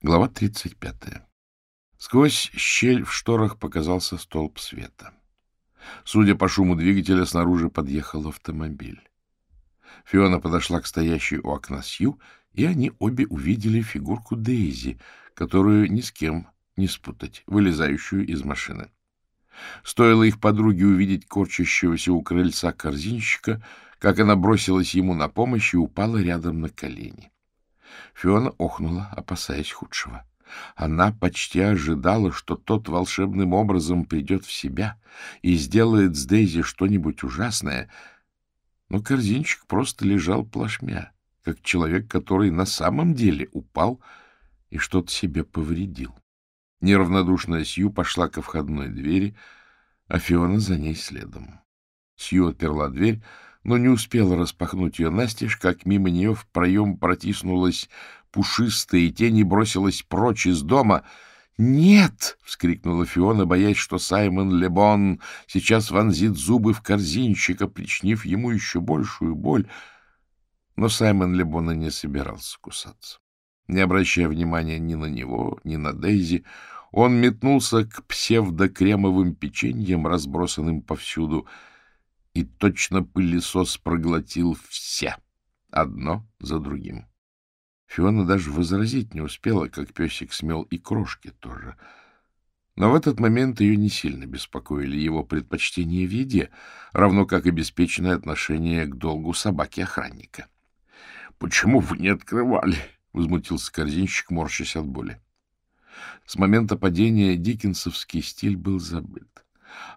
Глава 35. Сквозь щель в шторах показался столб света. Судя по шуму двигателя, снаружи подъехал автомобиль. Фиона подошла к стоящей у окна Сью, и они обе увидели фигурку Дейзи, которую ни с кем не спутать, вылезающую из машины. Стоило их подруге увидеть корчащегося у крыльца корзинщика, как она бросилась ему на помощь и упала рядом на колени. Фиона охнула, опасаясь худшего. Она почти ожидала, что тот волшебным образом придет в себя и сделает с Дейзи что-нибудь ужасное, но корзинчик просто лежал плашмя, как человек, который на самом деле упал и что-то себе повредил. Неравнодушная Сью пошла ко входной двери, а Фиона за ней следом. Сью отперла дверь, но не успела распахнуть ее настежь, как мимо нее в проем протиснулась пушистая тень и бросилась прочь из дома. «Нет!» — вскрикнула Фиона, боясь, что Саймон Лебон сейчас вонзит зубы в корзинчика, причинив ему еще большую боль. Но Саймон Лебона не собирался кусаться. Не обращая внимания ни на него, ни на Дейзи, он метнулся к псевдокремовым печеньям, разбросанным повсюду — и точно пылесос проглотил все, одно за другим. Фиона даже возразить не успела, как песик смел и крошки тоже. Но в этот момент ее не сильно беспокоили его предпочтения в еде, равно как и обеспеченное отношение к долгу собаки-охранника. — Почему вы не открывали? — возмутился корзинщик, морщась от боли. С момента падения диккенсовский стиль был забыт,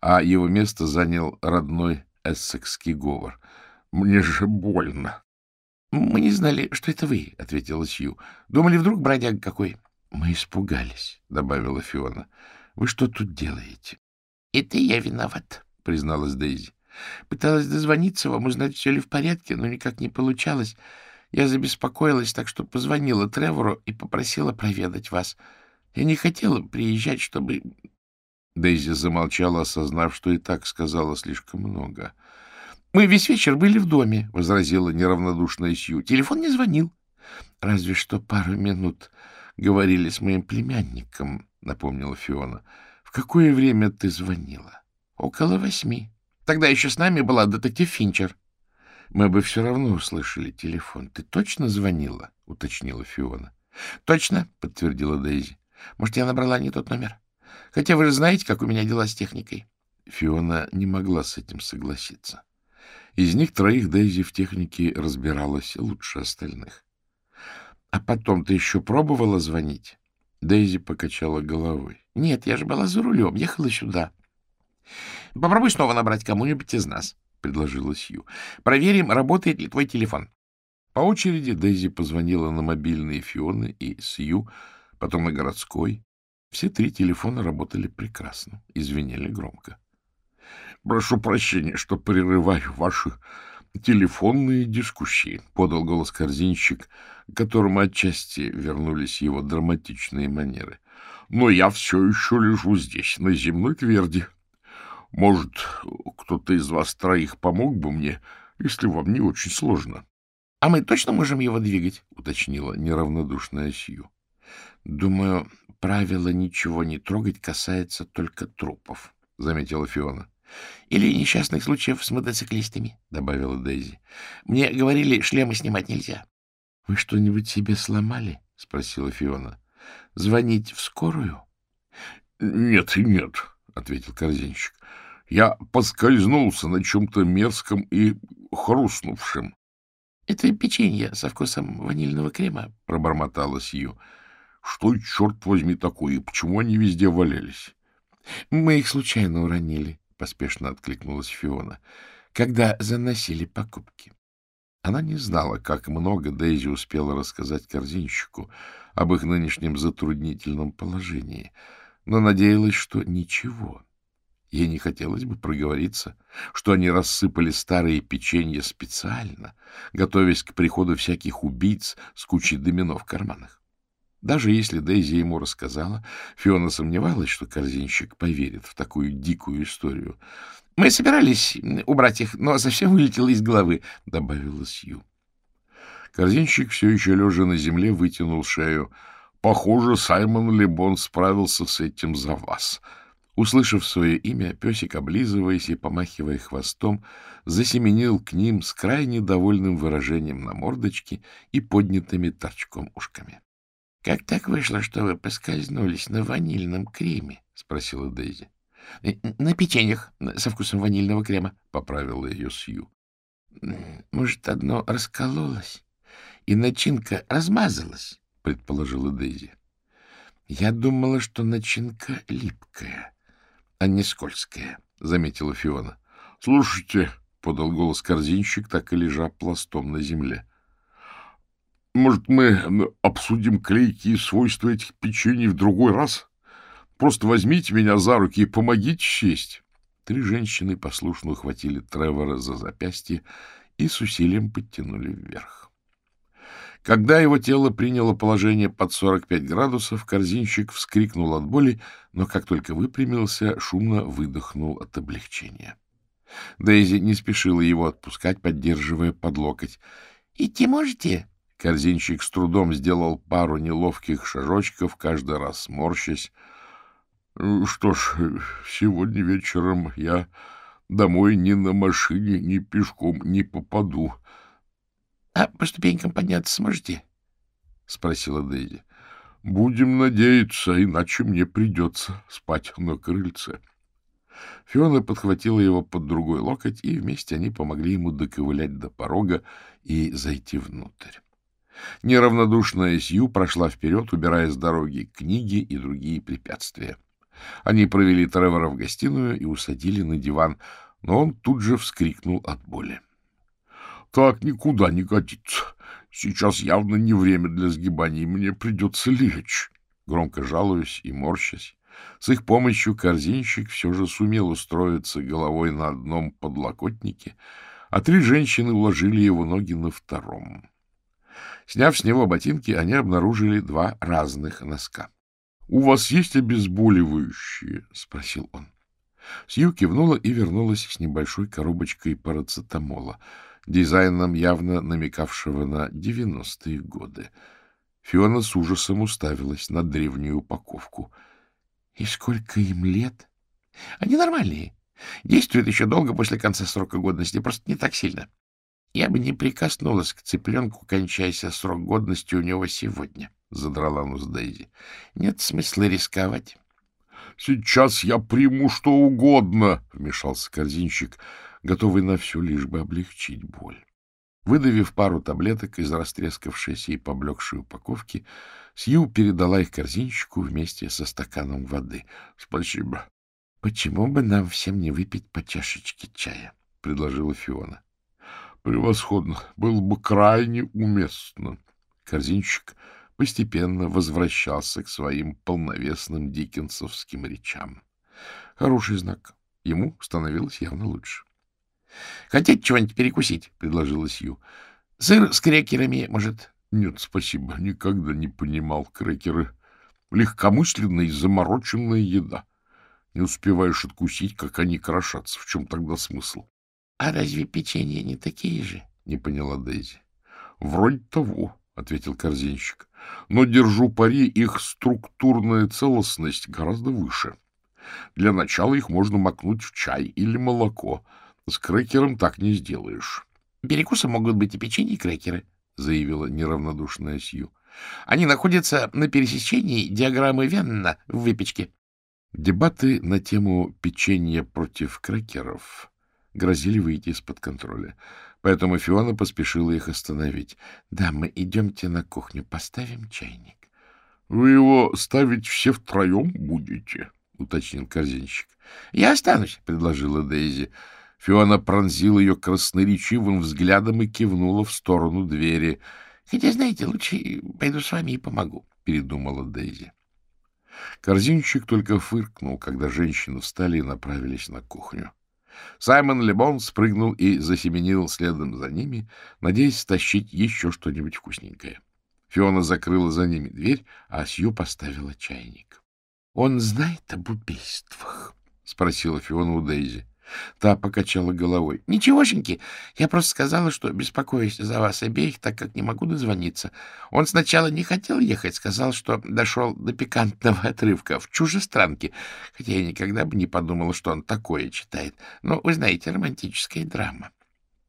а его место занял родной эссекский говор. — Мне же больно. — Мы не знали, что это вы, — ответила Сью. — Думали, вдруг бродяг какой. — Мы испугались, — добавила Фиона. — Вы что тут делаете? — Это я виноват, — призналась Дейзи. — Пыталась дозвониться вам, узнать, все ли в порядке, но никак не получалось. Я забеспокоилась, так что позвонила Тревору и попросила проведать вас. Я не хотела приезжать, чтобы Дейзи замолчала, осознав, что и так сказала слишком много. — Мы весь вечер были в доме, — возразила неравнодушная Сью. — Телефон не звонил. — Разве что пару минут говорили с моим племянником, — напомнила Фиона. — В какое время ты звонила? — Около восьми. Тогда еще с нами была детектив Финчер. — Мы бы все равно услышали телефон. Ты точно звонила? — уточнила Фиона. — Точно, — подтвердила Дейзи. — Может, я набрала не тот номер? — Хотя вы же знаете, как у меня дела с техникой. Фиона не могла с этим согласиться. Из них троих Дейзи в технике разбиралась лучше остальных. — А потом ты еще пробовала звонить? Дейзи покачала головой. — Нет, я же была за рулем, ехала сюда. — Попробуй снова набрать кому-нибудь из нас, — предложила Сью. — Проверим, работает ли твой телефон. По очереди Дейзи позвонила на мобильные Фионы и Сью, потом на городской, все три телефона работали прекрасно и громко. — Прошу прощения, что прерываю ваши телефонные дискуссии, — подал голос корзинщик, к которому отчасти вернулись его драматичные манеры. — Но я все еще лежу здесь, на земной тверди. Может, кто-то из вас троих помог бы мне, если вам не очень сложно? — А мы точно можем его двигать? — уточнила неравнодушная Сью. — Думаю, правило ничего не трогать касается только трупов, — заметила Фиона. — Или несчастных случаев с мотоциклистами, — добавила Дейзи. — Мне говорили, шлемы снимать нельзя. — Вы что-нибудь себе сломали? — спросила Фиона. — Звонить в скорую? — Нет нет, — ответил корзинщик. — Я поскользнулся на чем-то мерзком и хрустнувшем. — Это печенье со вкусом ванильного крема, — пробормотала Сью. Что, черт возьми, такое? И почему они везде валялись? — Мы их случайно уронили, — поспешно откликнулась Фиона, — когда заносили покупки. Она не знала, как много Дейзи успела рассказать корзинщику об их нынешнем затруднительном положении, но надеялась, что ничего. Ей не хотелось бы проговориться, что они рассыпали старые печенья специально, готовясь к приходу всяких убийц с кучей домино в карманах. Даже если Дейзи ему рассказала, Фиона сомневалась, что корзинщик поверит в такую дикую историю. — Мы собирались убрать их, но совсем вылетело из головы, — добавила Сью. Корзинщик, все еще лежа на земле, вытянул шею. — Похоже, Саймон Лебон справился с этим за вас. Услышав свое имя, песик, облизываясь и помахивая хвостом, засеменил к ним с крайне довольным выражением на мордочке и поднятыми торчком ушками. — Как так вышло, что вы поскользнулись на ванильном креме? — спросила Дейзи. — На печеньях со вкусом ванильного крема, — поправила ее Сью. — Может, одно раскололось, и начинка размазалась, — предположила Дейзи. — Я думала, что начинка липкая, а не скользкая, — заметила Фиона. — Слушайте, — подал голос корзинщик, так и лежа пластом на земле. — Может, мы обсудим клейкие свойства этих печений в другой раз? Просто возьмите меня за руки и помогите сесть. Три женщины послушно ухватили Тревора за запястье и с усилием подтянули вверх. Когда его тело приняло положение под 45 градусов, корзинщик вскрикнул от боли, но как только выпрямился, шумно выдохнул от облегчения. Дейзи не спешила его отпускать, поддерживая под локоть. — Идти можете? Корзинщик с трудом сделал пару неловких шажочков, каждый раз морщась. — Что ж, сегодня вечером я домой ни на машине, ни пешком не попаду. — А по ступенькам подняться сможете? — спросила Дейзи. — Будем надеяться, иначе мне придется спать на крыльце. Фиона подхватила его под другой локоть, и вместе они помогли ему доковылять до порога и зайти внутрь. Неравнодушная Сью прошла вперед, убирая с дороги книги и другие препятствия. Они провели Тревора в гостиную и усадили на диван, но он тут же вскрикнул от боли. — Так никуда не годится. Сейчас явно не время для сгибаний, мне придется лечь. Громко жалуюсь и морщась. С их помощью корзинщик все же сумел устроиться головой на одном подлокотнике, а три женщины уложили его ноги на втором. Сняв с него ботинки, они обнаружили два разных носка. — У вас есть обезболивающие? — спросил он. Сью кивнула и вернулась с небольшой коробочкой парацетамола, дизайном явно намекавшего на девяностые годы. Фиона с ужасом уставилась на древнюю упаковку. — И сколько им лет? — Они нормальные. Действуют еще долго после конца срока годности, просто не так сильно. Я бы не прикоснулась к цыпленку, кончайся срок годности у него сегодня. —— задрала нос Дейзи. — Нет смысла рисковать. — Сейчас я приму что угодно, — вмешался корзинщик, готовый на все, лишь бы облегчить боль. Выдавив пару таблеток из растрескавшейся и поблекшей упаковки, Сью передала их корзинщику вместе со стаканом воды. — Спасибо. — Почему бы нам всем не выпить по чашечке чая? — предложила Фиона. — Превосходно. Было бы крайне уместно. Корзинщик постепенно возвращался к своим полновесным диккенсовским речам. Хороший знак. Ему становилось явно лучше. — Хотите чего-нибудь перекусить? — предложила Сью. — Сыр с крекерами, может? — Нет, спасибо. Никогда не понимал крекеры. Легкомысленная и замороченная еда. Не успеваешь откусить, как они крошатся. В чем тогда смысл? — А разве печенье не такие же? — не поняла Дейзи. — Вроде того, — ответил корзинщик но держу пари, их структурная целостность гораздо выше. Для начала их можно макнуть в чай или молоко. С крекером так не сделаешь. — Перекусом могут быть и печенье, и крекеры, — заявила неравнодушная Сью. — Они находятся на пересечении диаграммы Венна в выпечке. Дебаты на тему печенья против крекеров грозили выйти из-под контроля. Поэтому Фиона поспешила их остановить. — Да, мы идемте на кухню, поставим чайник. — Вы его ставить все втроем будете? — уточнил корзинщик. — Я останусь, — предложила Дейзи. Фиона пронзила ее красноречивым взглядом и кивнула в сторону двери. — Хотя, знаете, лучше пойду с вами и помогу, — передумала Дейзи. Корзинщик только фыркнул, когда женщины встали и направились на кухню. Саймон Лебон спрыгнул и засеменил следом за ними, надеясь стащить еще что-нибудь вкусненькое. Фиона закрыла за ними дверь, а Сью поставила чайник. — Он знает об убийствах? — спросила Фиона у Дейзи. Та покачала головой. — Ничегошеньки, я просто сказала, что беспокоюсь за вас обеих, так как не могу дозвониться. Он сначала не хотел ехать, сказал, что дошел до пикантного отрывка в чужестранке, хотя я никогда бы не подумала, что он такое читает. Но, вы знаете, романтическая драма.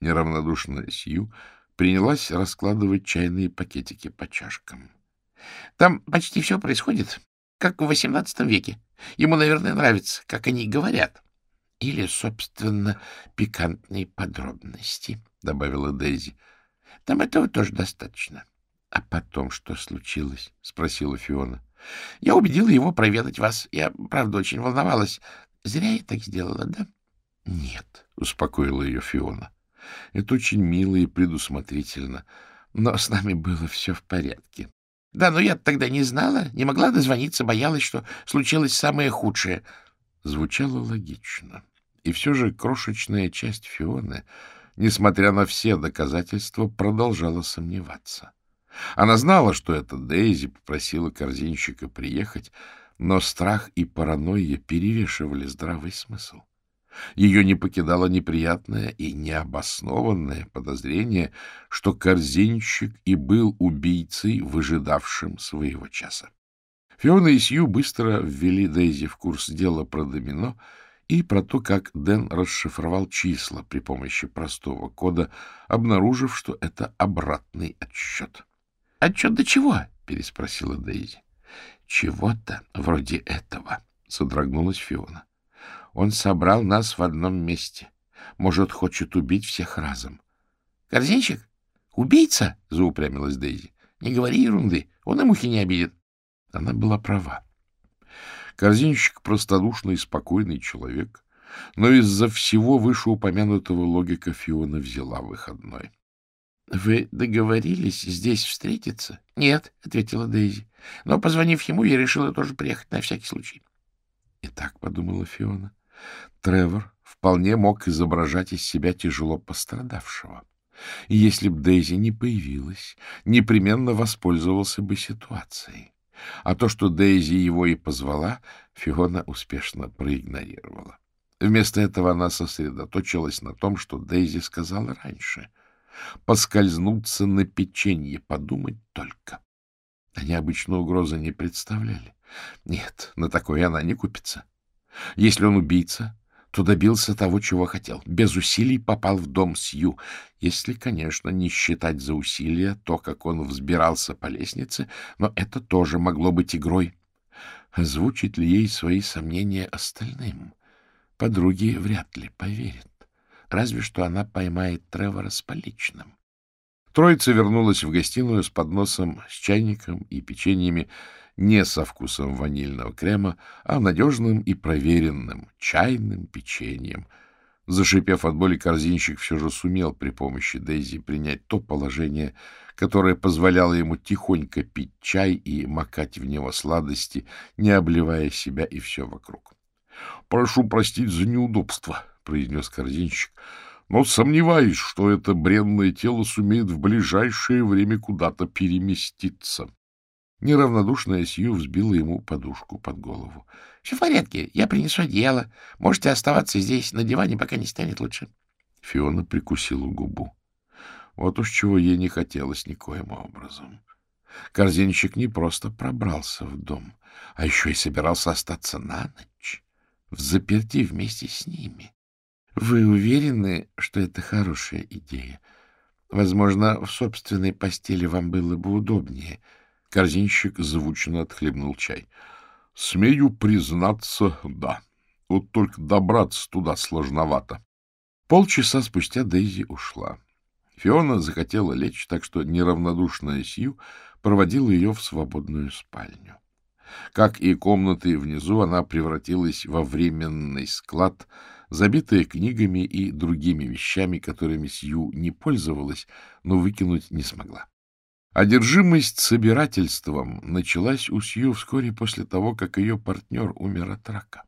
Неравнодушная Сью принялась раскладывать чайные пакетики по чашкам. — Там почти все происходит, как в XVIII веке. Ему, наверное, нравится, как они говорят. — Или, собственно, пикантные подробности, — добавила Дейзи. — Там этого тоже достаточно. — А потом что случилось? — спросила Фиона. — Я убедила его проведать вас. Я, правда, очень волновалась. Зря я так сделала, да? — Нет, — успокоила ее Фиона. — Это очень мило и предусмотрительно. Но с нами было все в порядке. — Да, но я тогда не знала, не могла дозвониться, боялась, что случилось самое худшее. Звучало логично. И все же крошечная часть Фионы, несмотря на все доказательства, продолжала сомневаться. Она знала, что это Дейзи попросила корзинщика приехать, но страх и паранойя перевешивали здравый смысл. Ее не покидало неприятное и необоснованное подозрение, что корзинщик и был убийцей, выжидавшим своего часа. Фиона и Сью быстро ввели Дейзи в курс дела про домино и про то, как Дэн расшифровал числа при помощи простого кода, обнаружив, что это обратный отсчет. — Отчет до чего? — переспросила Дейзи. — Чего-то вроде этого, — содрогнулась Фиона. — Он собрал нас в одном месте. Может, хочет убить всех разом. — Корзинчик? Убийца? — заупрямилась Дейзи. — Не говори ерунды, он и мухи не обидит. Она была права. Корзинщик — простодушный и спокойный человек, но из-за всего вышеупомянутого логика Фиона взяла выходной. — Вы договорились здесь встретиться? — Нет, — ответила Дейзи. — Но, позвонив ему, я решила тоже приехать на всякий случай. И так подумала Фиона. Тревор вполне мог изображать из себя тяжело пострадавшего. И если б Дейзи не появилась, непременно воспользовался бы ситуацией. А то, что Дейзи его и позвала, Фиона успешно проигнорировала. Вместо этого она сосредоточилась на том, что Дейзи сказала раньше. Поскользнуться на печенье, подумать только. Они обычно угрозы не представляли. Нет, на такое она не купится. Если он убийца, то добился того, чего хотел. Без усилий попал в дом Сью. Если, конечно, не считать за усилия то, как он взбирался по лестнице, но это тоже могло быть игрой. Звучит ли ей свои сомнения остальным? Подруги вряд ли поверят. Разве что она поймает Тревора с поличным. Троица вернулась в гостиную с подносом, с чайником и печеньями, не со вкусом ванильного крема, а надежным и проверенным чайным печеньем. Зашипев от боли, корзинщик все же сумел при помощи Дейзи принять то положение, которое позволяло ему тихонько пить чай и макать в него сладости, не обливая себя и все вокруг. — Прошу простить за неудобство, — произнес корзинщик, — но сомневаюсь, что это бренное тело сумеет в ближайшее время куда-то переместиться. Неравнодушная Сью взбила ему подушку под голову. — Все в порядке, я принесу одеяло. Можете оставаться здесь на диване, пока не станет лучше. Фиона прикусила губу. Вот уж чего ей не хотелось никоим образом. Корзинчик не просто пробрался в дом, а еще и собирался остаться на ночь, в заперти вместе с ними. Вы уверены, что это хорошая идея? Возможно, в собственной постели вам было бы удобнее — Корзинщик звучно отхлебнул чай. — Смею признаться, да. Вот только добраться туда сложновато. Полчаса спустя Дейзи ушла. Фиона захотела лечь, так что неравнодушная Сью проводила ее в свободную спальню. Как и комнаты внизу, она превратилась во временный склад, забитый книгами и другими вещами, которыми Сью не пользовалась, но выкинуть не смогла. Одержимость собирательством началась у Сью вскоре после того, как ее партнер умер от рака.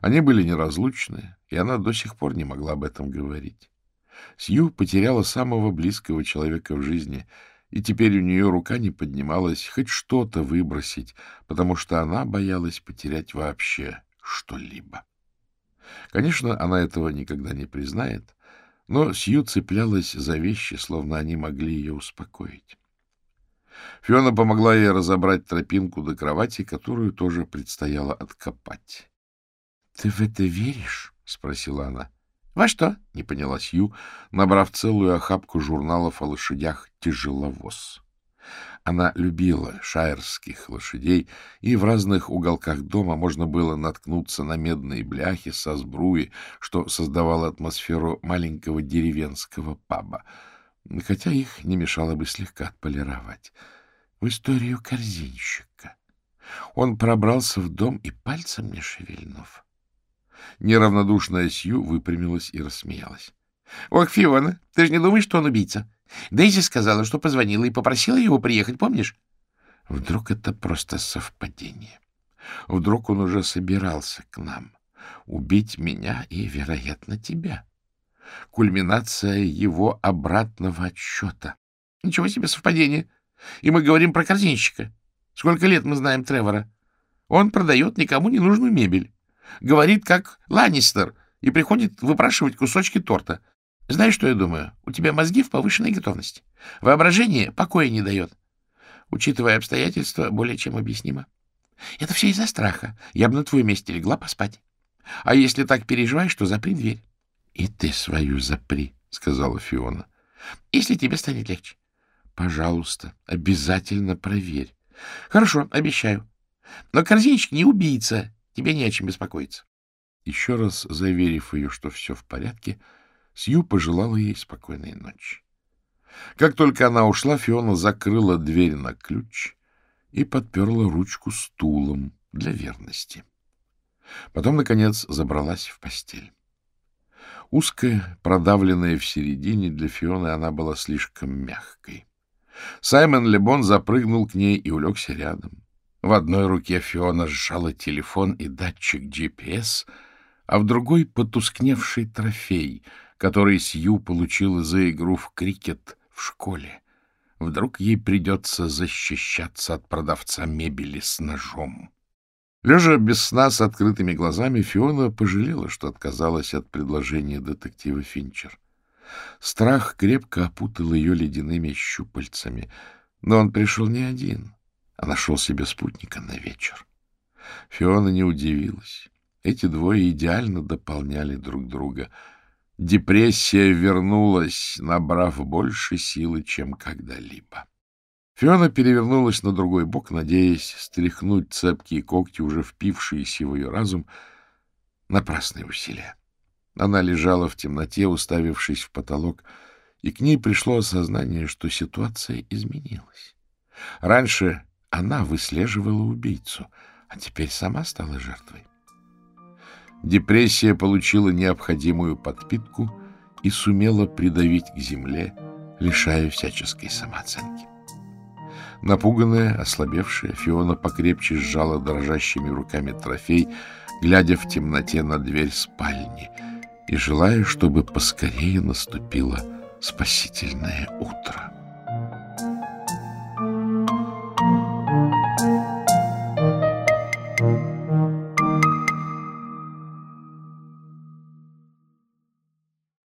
Они были неразлучны, и она до сих пор не могла об этом говорить. Сью потеряла самого близкого человека в жизни, и теперь у нее рука не поднималась хоть что-то выбросить, потому что она боялась потерять вообще что-либо. Конечно, она этого никогда не признает, но Сью цеплялась за вещи, словно они могли ее успокоить. Фиона помогла ей разобрать тропинку до кровати, которую тоже предстояло откопать. — Ты в это веришь? — спросила она. — Во что? — не поняла Сью, набрав целую охапку журналов о лошадях «Тяжеловоз». Она любила шайерских лошадей, и в разных уголках дома можно было наткнуться на медные бляхи со сбруи, что создавало атмосферу маленького деревенского паба, хотя их не мешало бы слегка отполировать. В историю корзинщика. Он пробрался в дом и пальцем не шевельнув. Неравнодушная Сью выпрямилась и рассмеялась. — Ох, Фиона, ты же не думаешь, что он убийца? Дейзи сказала, что позвонила и попросила его приехать, помнишь? Вдруг это просто совпадение. Вдруг он уже собирался к нам убить меня и, вероятно, тебя. Кульминация его обратного отсчета. Ничего себе совпадение. И мы говорим про корзинщика. Сколько лет мы знаем Тревора? Он продает никому не нужную мебель. Говорит, как Ланнистер, и приходит выпрашивать кусочки торта. Знаешь, что я думаю? У тебя мозги в повышенной готовности. Воображение покоя не дает. Учитывая обстоятельства, более чем объяснимо. Это все из-за страха. Я бы на твоем месте легла поспать. А если так переживаешь, то запри дверь. — И ты свою запри, — сказала Фиона. — Если тебе станет легче. — Пожалуйста, обязательно проверь. — Хорошо, обещаю. Но корзинчик не убийца. Тебе не о чем беспокоиться. Еще раз заверив ее, что все в порядке, — Сью пожелала ей спокойной ночи. Как только она ушла, Фиона закрыла дверь на ключ и подперла ручку стулом для верности. Потом, наконец, забралась в постель. Узкая, продавленная в середине, для Фионы она была слишком мягкой. Саймон Лебон запрыгнул к ней и улегся рядом. В одной руке Фиона сжала телефон и датчик GPS, а в другой — потускневший трофей — который Сью получила за игру в крикет в школе. Вдруг ей придется защищаться от продавца мебели с ножом. Лежа без сна с открытыми глазами, Фиона пожалела, что отказалась от предложения детектива Финчер. Страх крепко опутал ее ледяными щупальцами, но он пришел не один, а нашел себе спутника на вечер. Фиона не удивилась. Эти двое идеально дополняли друг друга — Депрессия вернулась, набрав больше силы, чем когда-либо. Фиона перевернулась на другой бок, надеясь стряхнуть цепкие когти, уже впившиеся в ее разум. Напрасные усилия. Она лежала в темноте, уставившись в потолок, и к ней пришло осознание, что ситуация изменилась. Раньше она выслеживала убийцу, а теперь сама стала жертвой. Депрессия получила необходимую подпитку и сумела придавить к земле, лишая всяческой самооценки. Напуганная, ослабевшая, Фиона покрепче сжала дрожащими руками трофей, глядя в темноте на дверь спальни и желая, чтобы поскорее наступило спасительное утро.